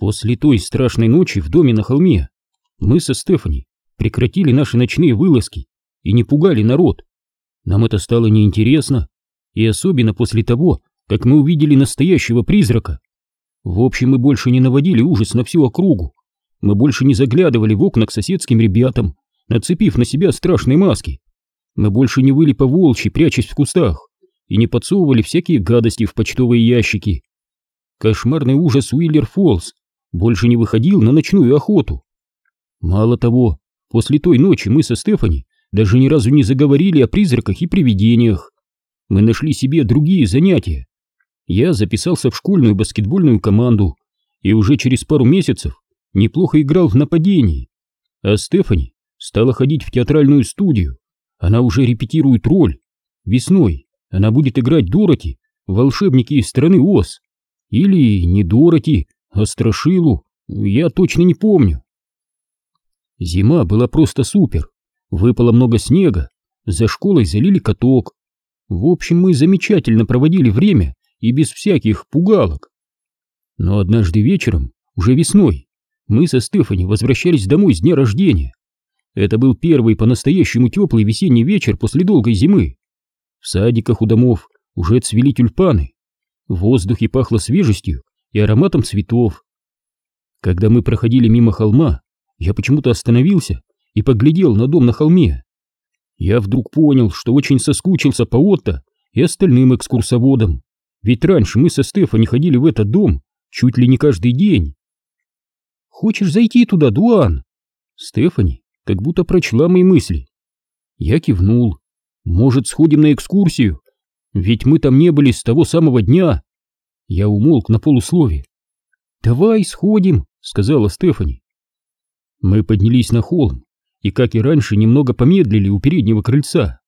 После той страшной ночи в доме на холме мы со Стефани прекратили наши ночные вылазки и не пугали народ. Нам это стало неинтересно, и особенно после того, как мы увидели настоящего призрака. В общем, мы больше не наводили ужас на всю округу. Мы больше не заглядывали в окна к соседским ребятам, нацепив на себя страшные маски. Мы больше не выли по волчьи, прячась в кустах, и не подсовывали всякие гадости в почтовые ящики. Кошмарный ужас Уиллер Фоллс больше не выходил на ночную охоту. Мало того, после той ночи мы со Стефани даже ни разу не заговорили о призраках и привидениях. Мы нашли себе другие занятия. Я записался в школьную баскетбольную команду и уже через пару месяцев неплохо играл в нападении. А Стефани стала ходить в театральную студию. Она уже репетирует роль. Весной она будет играть Дороти в «Волшебнике из страны Оз». Или не Дороти, а Страшилу. Я точно не помню. Зима была просто супер. Выпало много снега, за школой залили каток. В общем, мы замечательно проводили время и без всяких пугалок. Но однажды вечером, уже весной, мы со Стефани возвращались домой с дня рождения. Это был первый по-настоящему теплый весенний вечер после долгой зимы. В садиках у домов уже цвели тюльпаны. В воздухе пахло свежестью и ароматом цветов. Когда мы проходили мимо холма, я почему-то остановился и поглядел на дом на холме. Я вдруг понял, что очень соскучился по Отто и остальным экскурсоводам, ведь раньше мы со Стефани ходили в этот дом чуть ли не каждый день. «Хочешь зайти туда, Дуан?» Стефани как будто прочла мои мысли. Я кивнул. «Может, сходим на экскурсию? Ведь мы там не были с того самого дня». Я умолк на полуслове. «Давай сходим», — сказала Стефани. Мы поднялись на холм и, как и раньше, немного помедлили у переднего крыльца.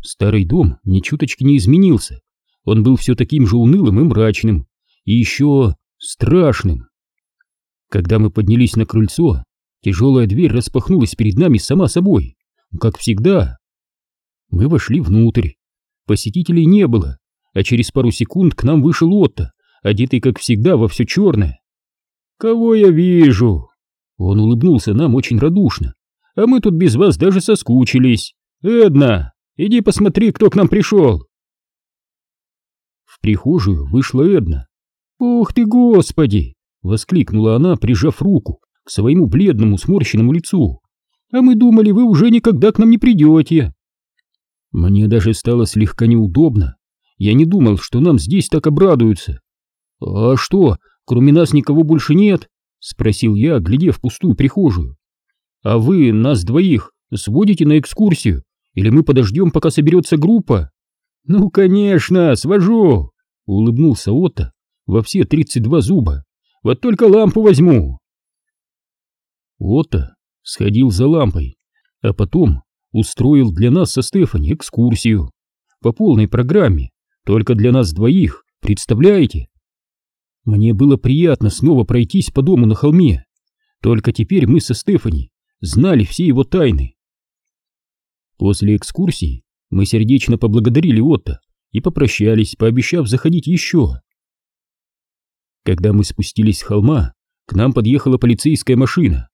Старый дом ни чуточки не изменился. Он был все таким же унылым и мрачным, и еще страшным. Когда мы поднялись на крыльцо, тяжелая дверь распахнулась перед нами сама собой, как всегда. Мы вошли внутрь. Посетителей не было, а через пару секунд к нам вышел Отто, одетый, как всегда, во все черное. «Кого я вижу?» Он улыбнулся нам очень радушно. «А мы тут без вас даже соскучились. Эдна, иди посмотри, кто к нам пришел!» В прихожую вышла Эдна. «Ух ты, господи!» — воскликнула она, прижав руку к своему бледному сморщенному лицу. «А мы думали, вы уже никогда к нам не придете!» Мне даже стало слегка неудобно. Я не думал, что нам здесь так обрадуются. «А что, кроме нас никого больше нет?» — спросил я, глядя в пустую прихожую. «А вы нас двоих сводите на экскурсию, или мы подождем, пока соберется группа?» «Ну, конечно, свожу!» — улыбнулся Отто во все тридцать два зуба. «Вот только лампу возьму!» Отто сходил за лампой, а потом устроил для нас со Стефани экскурсию по полной программе, только для нас двоих, представляете? Мне было приятно снова пройтись по дому на холме. Только теперь мы со Стефани знали все его тайны. После экскурсии мы сердечно поблагодарили Отто и попрощались, пообещав заходить еще. Когда мы спустились с холма, к нам подъехала полицейская машина.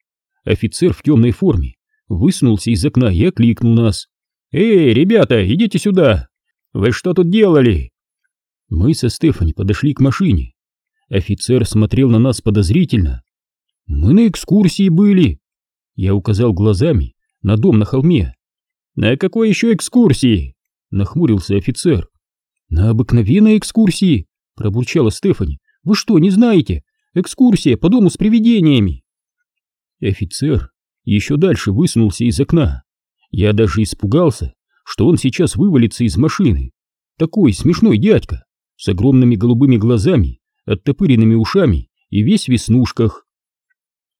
Офицер в темной форме высунулся из окна и окликнул нас. «Эй, ребята, идите сюда! Вы что тут делали?» Мы со Стефани подошли к машине. Офицер смотрел на нас подозрительно. «Мы на экскурсии были!» Я указал глазами на дом на холме. «На какой еще экскурсии?» — нахмурился офицер. «На обыкновенной экскурсии!» — пробурчала Стефани. «Вы что, не знаете? Экскурсия по дому с привидениями!» Офицер еще дальше высунулся из окна. Я даже испугался, что он сейчас вывалится из машины. Такой смешной дядька, с огромными голубыми глазами оттопыренными ушами и весь в веснушках.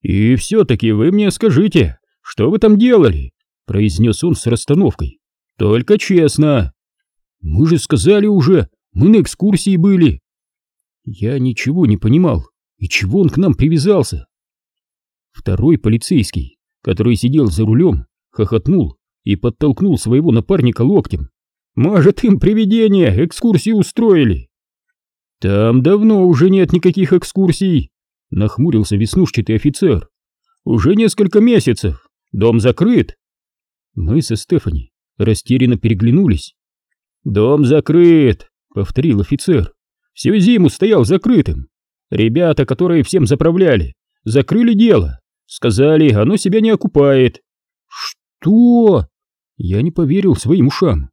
«И все-таки вы мне скажите, что вы там делали?» — произнес он с расстановкой. «Только честно!» «Мы же сказали уже, мы на экскурсии были!» Я ничего не понимал, и чего он к нам привязался? Второй полицейский, который сидел за рулем, хохотнул и подтолкнул своего напарника локтем. «Может, им привидения экскурсии устроили?» «Там давно уже нет никаких экскурсий», Нахмурился веснушчатый офицер. Уже несколько месяцев. Дом закрыт. Мы со Стефани растерянно переглянулись. Дом закрыт, повторил офицер. Всю зиму стоял закрытым. Ребята, которые всем заправляли, закрыли дело. Сказали, оно себя не окупает. Что? Я не поверил своим ушам.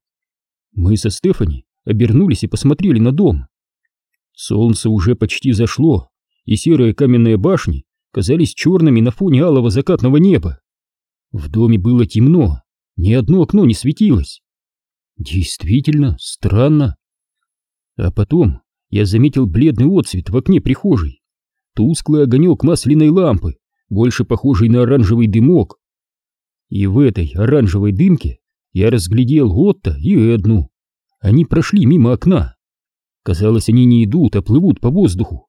Мы со Стефани обернулись и посмотрели на дом. Солнце уже почти зашло, и серые каменные башни казались черными на фоне алого закатного неба. В доме было темно, ни одно окно не светилось. Действительно странно. А потом я заметил бледный отсвет в окне прихожей, тусклый огонек масляной лампы, больше похожий на оранжевый дымок. И в этой оранжевой дымке я разглядел Отто и Эдну. Они прошли мимо окна. Казалось, они не идут, а плывут по воздуху.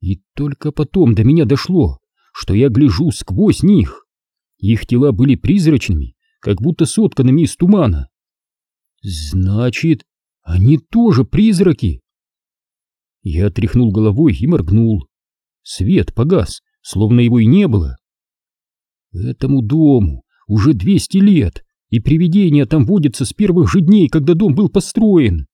И только потом до меня дошло, что я гляжу сквозь них. Их тела были призрачными, как будто сотканными из тумана. Значит, они тоже призраки. Я тряхнул головой и моргнул. Свет погас, словно его и не было. Этому дому уже 200 лет, и привидения там водятся с первых же дней, когда дом был построен.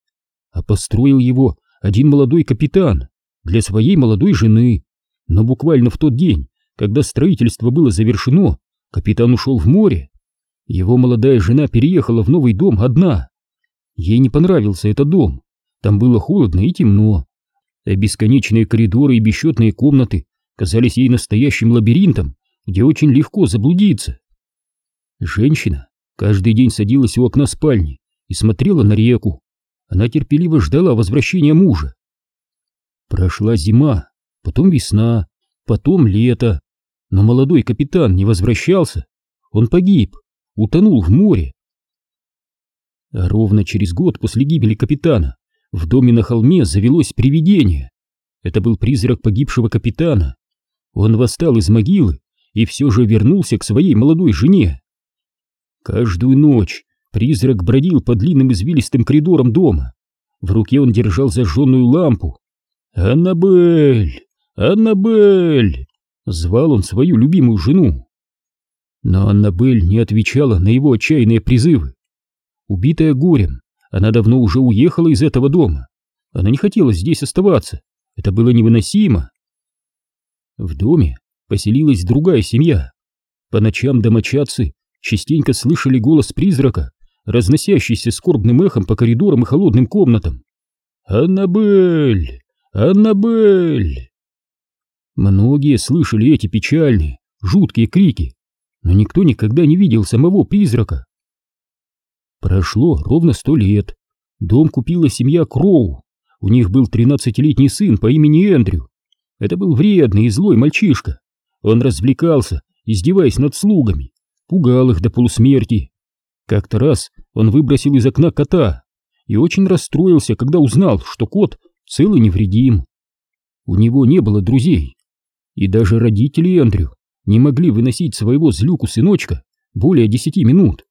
А построил его один молодой капитан для своей молодой жены. Но буквально в тот день, когда строительство было завершено, капитан ушел в море. Его молодая жена переехала в новый дом одна. Ей не понравился этот дом. Там было холодно и темно. А бесконечные коридоры и бесчетные комнаты казались ей настоящим лабиринтом, где очень легко заблудиться. Женщина каждый день садилась у окна спальни и смотрела на реку. Она терпеливо ждала возвращения мужа. Прошла зима, потом весна, потом лето. Но молодой капитан не возвращался. Он погиб, утонул в море. А ровно через год после гибели капитана в доме на холме завелось привидение. Это был призрак погибшего капитана. Он восстал из могилы и все же вернулся к своей молодой жене. Каждую ночь призрак бродил по длинным извилистым коридорам дома. В руке он держал зажженную лампу. «Аннабель! Аннабель!» — звал он свою любимую жену. Но Аннабель не отвечала на его отчаянные призывы. Убитая горем, она давно уже уехала из этого дома. Она не хотела здесь оставаться. Это было невыносимо. В доме поселилась другая семья. По ночам домочадцы частенько слышали голос призрака, разносящийся скорбным эхом по коридорам и холодным комнатам. «Аннабель! Аннабель!» Многие слышали эти печальные, жуткие крики, но никто никогда не видел самого призрака. Прошло ровно сто лет. Дом купила семья Кроу. У них был тринадцатилетний сын по имени Эндрю. Это был вредный и злой мальчишка. Он развлекался, издеваясь над слугами, пугал их до полусмерти. Как-то раз он выбросил из окна кота и очень расстроился, когда узнал, что кот цел и невредим. У него не было друзей, и даже родители Эндрю не могли выносить своего злюку сыночка более десяти минут.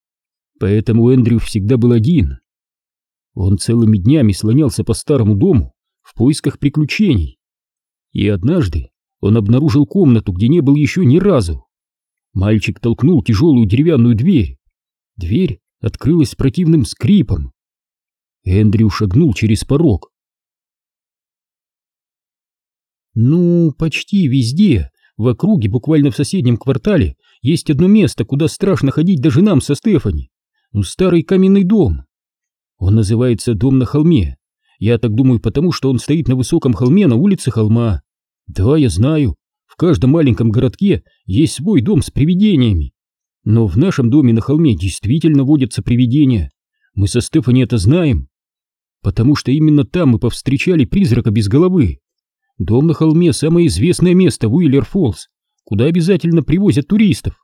Поэтому Эндрю всегда был один. Он целыми днями слонялся по старому дому в поисках приключений. И однажды он обнаружил комнату, где не был еще ни разу. Мальчик толкнул тяжелую деревянную дверь. Дверь открылась с противным скрипом. Эндрю шагнул через порог. Ну, почти везде, в округе, буквально в соседнем квартале, есть одно место, куда страшно ходить даже нам со Стефани. Ну, старый каменный дом. Он называется «Дом на холме». Я так думаю, потому что он стоит на высоком холме на улице холма. Да, я знаю, каждом маленьком городке есть свой дом с привидениями. Но в нашем доме на холме действительно водятся привидения. Мы со Стефани это знаем. Потому что именно там мы повстречали призрака без головы. Дом на холме — самое известное место в Уиллер-Фоллс, куда обязательно привозят туристов.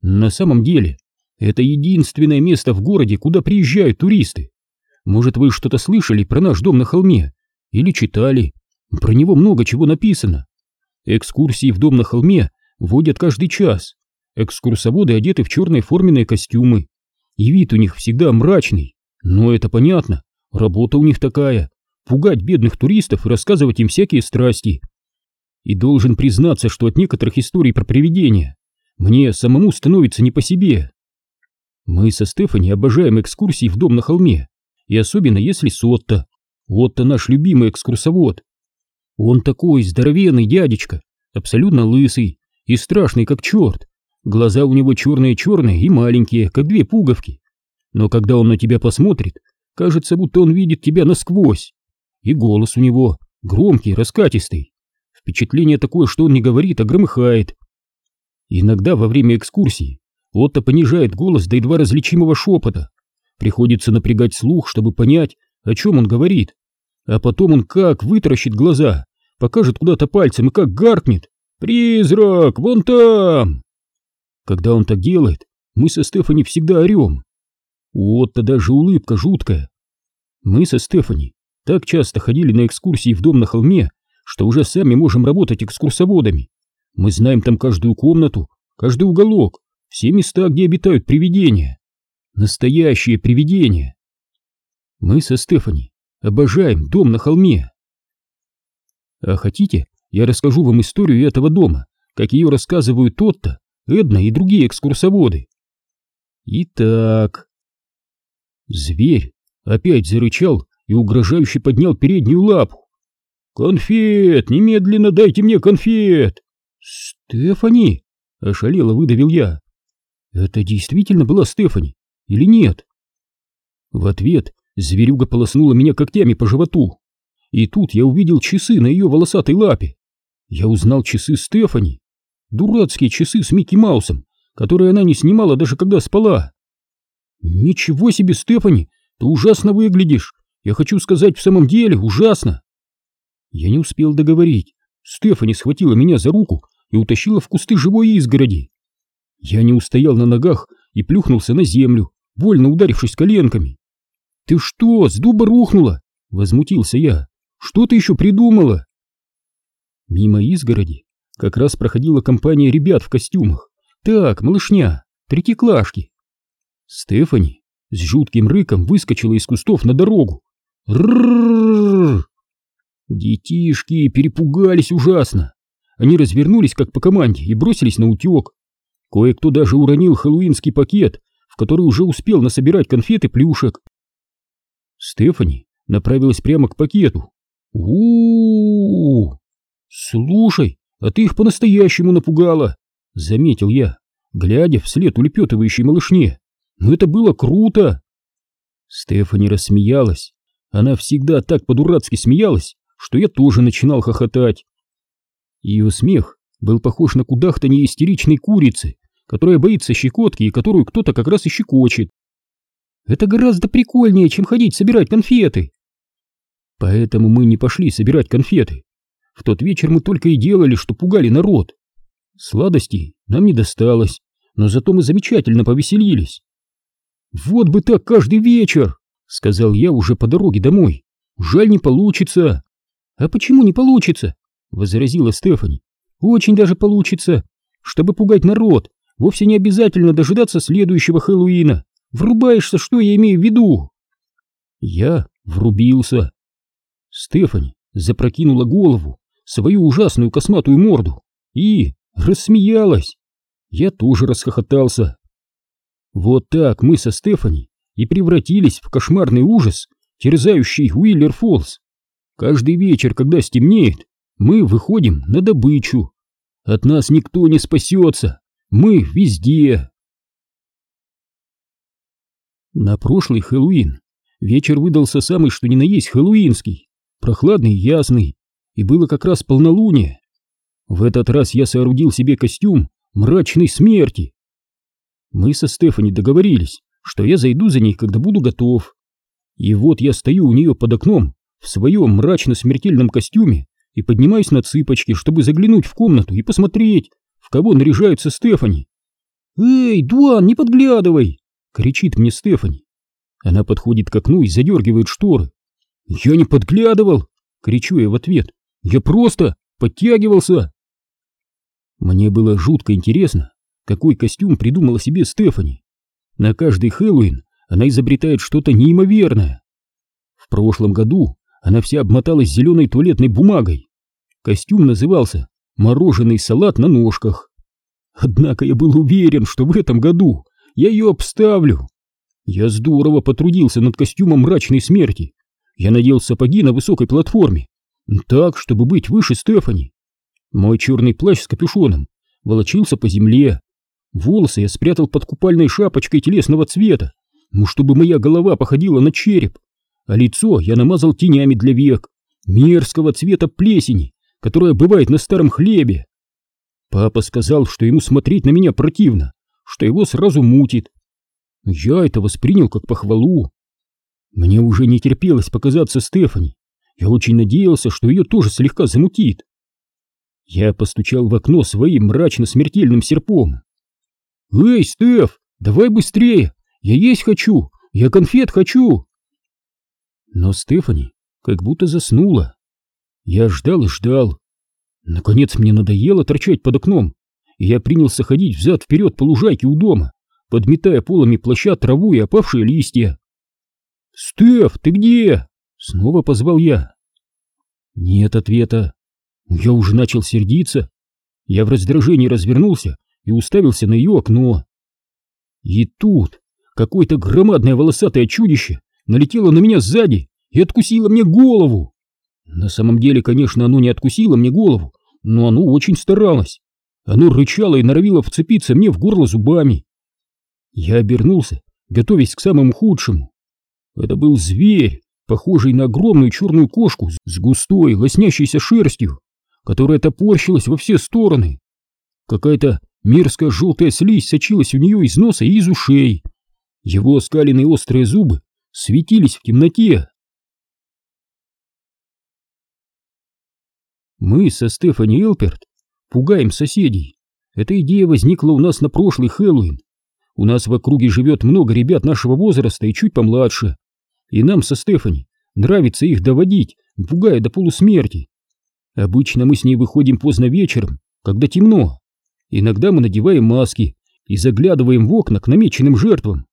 На самом деле, это единственное место в городе, куда приезжают туристы. Может, вы что-то слышали про наш дом на холме? Или читали? Про него много чего написано. Экскурсии в дом на холме водят каждый час. Экскурсоводы одеты в черные форменные костюмы. И вид у них всегда мрачный. Но это понятно. Работа у них такая. Пугать бедных туристов и рассказывать им всякие страсти. И должен признаться, что от некоторых историй про привидения мне самому становится не по себе. Мы со Стефани обожаем экскурсии в дом на холме, и особенно если с Отто. Отто наш любимый экскурсовод. Он такой здоровенный дядечка, абсолютно лысый и страшный как черт. Глаза у него черные-черные и маленькие, как две пуговки. Но когда он на тебя посмотрит, кажется, будто он видит тебя насквозь. И голос у него громкий, раскатистый. Впечатление такое, что он не говорит, а громыхает. Иногда во время экскурсии Отто понижает голос до едва различимого шепота. Приходится напрягать слух, чтобы понять, о чем он говорит. А потом он как вытаращит глаза, покажет куда-то пальцем и как гаркнет. «Призрак! Вон там!» Когда он так делает, мы со Стефани всегда орем. У Отто даже улыбка жуткая. Мы со Стефани так часто ходили на экскурсии в дом на холме, что уже сами можем работать экскурсоводами. Мы знаем там каждую комнату, каждый уголок, все места, где обитают привидения. Настоящие привидения. Мы со Стефани обожаем дом на холме. А хотите, я расскажу вам историю этого дома, как ее рассказывают Тотта, Эдна и другие экскурсоводы. Итак... Зверь опять зарычал и угрожающе поднял переднюю лапу. «Конфет! Немедленно дайте мне конфет!» «Стефани!» — ошалело выдавил я. Это действительно была Стефани или нет? В ответ зверюга полоснула меня когтями по животу. И тут я увидел часы на ее волосатой лапе. Я узнал часы Стефани. Дурацкие часы с Микки Маусом, которые она не снимала даже когда спала. Ничего себе, Стефани, ты ужасно выглядишь. Я хочу сказать, в самом деле ужасно. Я не успел договорить. Стефани схватила меня за руку и утащила в кусты живой изгороди. Я не устоял на ногах и плюхнулся на землю, больно ударившись коленками. «Ты что, с дуба рухнула?» — возмутился я. «Что ты еще придумала?» Мимо изгороди как раз проходила компания ребят в костюмах. Так, малышня, третьеклашки. Стефани с жутким рыком выскочила из кустов на дорогу. Рррррррр! Детишки перепугались ужасно. Они развернулись как по команде и бросились на утек. Кое-кто даже уронил хэллоуинский пакет, в который уже успел насобирать конфеты плюшек. Стефани направилась прямо к пакету. у, -у, -у, Слушай, а ты их по-настоящему напугала, заметил я, глядя вслед улепетывающей малышне. Ну это было круто. Стефани рассмеялась. Она всегда так по-дурацки смеялась, что я тоже начинал хохотать. Ее смех был похож на кудахтанье истеричной курицы, которая боится щекотки и которую кто-то как раз и щекочет. Это гораздо прикольнее, чем ходить собирать конфеты. Поэтому мы не пошли собирать конфеты. В тот вечер мы только и делали, что пугали народ. Сладостей нам не досталось, но зато мы замечательно повеселились. «Вот бы так каждый вечер!» — сказал я уже по дороге домой. «Жаль, не получится». «А почему не получится?» — возразила Стефани. Очень даже получится. Чтобы пугать народ, вовсе не обязательно дожидаться следующего Хэллоуина. Врубаешься, что я имею в виду? Я врубился. Стефани запрокинула голову, свою ужасную косматую морду, и рассмеялась. Я тоже расхохотался. Вот так мы со Стефани и превратились в кошмарный ужас, терзающий Уиллер Фоллс. Каждый вечер, когда стемнеет, мы выходим на добычу. От нас никто не спасется. Мы везде. На прошлый Хэллоуин вечер выдался самый что ни на есть хэллоуинский, прохладный и ясный, и было как раз полнолуние. В этот раз я соорудил себе костюм мрачной смерти. Мы со Стефани договорились, что я зайду за ней, когда буду готов. И вот я стою у нее под окном в своем мрачно-смертельном костюме и поднимаюсь на цыпочки, чтобы заглянуть в комнату и посмотреть, в кого наряжается Стефани. «Эй, Дуан, не подглядывай!» — кричит мне Стефани. Она подходит к окну и задергивает шторы. «Я не подглядывал!» — кричу я в ответ. «Я просто подтягивался!» Мне было жутко интересно, какой костюм придумала себе Стефани. На каждый Хэллоуин она изобретает что-то неимоверное. В прошлом году она вся обмоталась зеленой туалетной бумагой. Костюм назывался мороженый салат на ножках. Однако я был уверен, что в этом году я ее обставлю. Я здорово потрудился над костюмом мрачной смерти. Я надел сапоги на высокой платформе, так, чтобы быть выше Стефани. Мой черный плащ с капюшоном волочился по земле. Волосы я спрятал под купальной шапочкой телесного цвета, ну, чтобы моя голова походила на череп, а лицо я намазал тенями для век, мерзкого цвета плесени, которая бывает на старом хлебе. Папа сказал, что ему смотреть на меня противно, что его сразу мутит. Я это воспринял как похвалу. Мне уже не терпелось показаться Стефани. Я очень надеялся, что ее тоже слегка замутит. Я постучал в окно своим мрачно-смертельным серпом. «Эй, Стеф, давай быстрее! Я есть хочу! Я конфет хочу!» Но Стефани как будто заснула. Я ждал и ждал. Наконец мне надоело торчать под окном, я принялся ходить взад-вперед по лужайке у дома, подметая полами плаща траву и опавшие листья. «Стеф, ты где?» — снова позвал я. Нет ответа. Я уже начал сердиться. Я в раздражении развернулся и уставился на ее окно. И тут какое-то громадное волосатое чудище налетело на меня сзади и откусило мне голову. На самом деле, конечно, оно не откусило мне голову, но оно очень старалось. Оно рычало и норовило вцепиться мне в горло зубами. Я обернулся, готовясь к самому худшему. Это был зверь, похожий на огромную черную кошку с густой, лоснящейся шерстью которая топорщилась во все стороны. Какая-то мерзкая желтая слизь сочилась у нее из носа и из ушей. Его оскаленные острые зубы светились в темноте. Мы со Стефани Элперт пугаем соседей. Эта идея возникла у нас на прошлый Хэллоуин. У нас в округе живет много ребят нашего возраста и чуть помладше. И нам со Стефани нравится их доводить, пугая до полусмерти. Обычно мы с ней выходим поздно вечером, когда темно. Иногда мы надеваем маски и заглядываем в окна к намеченным жертвам.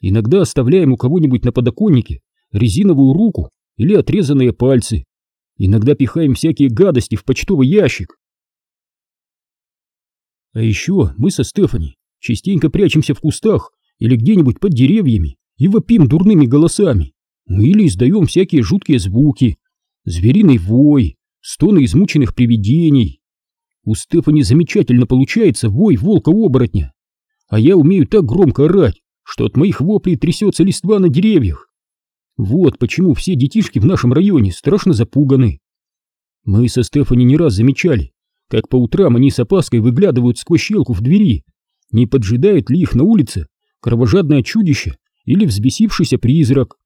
Иногда оставляем у кого-нибудь на подоконнике резиновую руку или отрезанные пальцы. Иногда пихаем всякие гадости в почтовый ящик. А еще мы со Стефани частенько прячемся в кустах или где-нибудь под деревьями и вопим дурными голосами, или издаем всякие жуткие звуки, звериный вой, стоны измученных привидений. У Стефани замечательно получается вой волка-оборотня, а я умею так громко орать, что от моих воплей трясется листва на деревьях. Вот почему все детишки в нашем районе страшно запуганы. Мы со Стефани не раз замечали, как по утрам они с опаской выглядывают сквозь щелку в двери, не поджидает ли их на улице кровожадное чудище или взбесившийся призрак.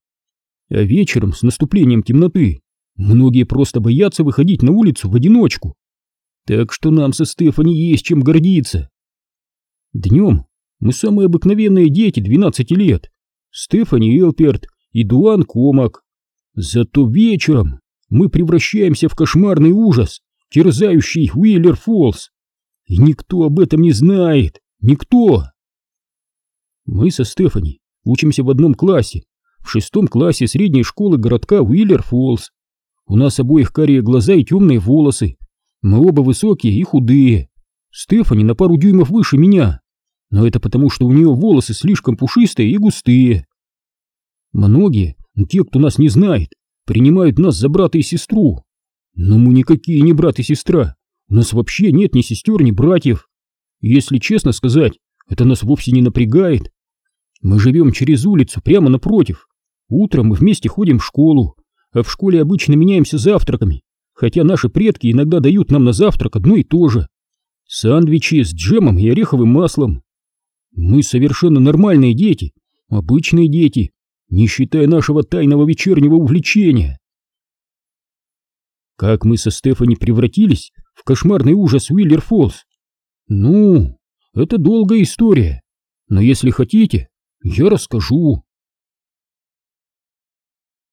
А вечером, с наступлением темноты, Многие просто боятся выходить на улицу в одиночку. Так что нам со Стефани есть чем гордиться. Днем мы самые обыкновенные дети 12 лет. Стефани Элперт и Дуан Комак. Зато вечером мы превращаемся в кошмарный ужас, терзающий Уиллер Фоллс. И никто об этом не знает. Никто. Мы со Стефани учимся в одном классе, в шестом классе средней школы городка Уиллер Фоллс. У нас обоих карие глаза и темные волосы. Мы оба высокие и худые. Стефани на пару дюймов выше меня. Но это потому, что у нее волосы слишком пушистые и густые. Многие, те, кто нас не знает, принимают нас за брата и сестру. Но мы никакие не брат и сестра. У нас вообще нет ни сестер, ни братьев. если честно сказать, это нас вовсе не напрягает. Мы живем через улицу, прямо напротив. Утром мы вместе ходим в школу, а в школе обычно меняемся завтраками, хотя наши предки иногда дают нам на завтрак одно и то же. Сандвичи с джемом и ореховым маслом. Мы совершенно нормальные дети, обычные дети, не считая нашего тайного вечернего увлечения. Как мы со Стефани превратились в кошмарный ужас Уиллер Фоллс? Ну, это долгая история, но если хотите, я расскажу.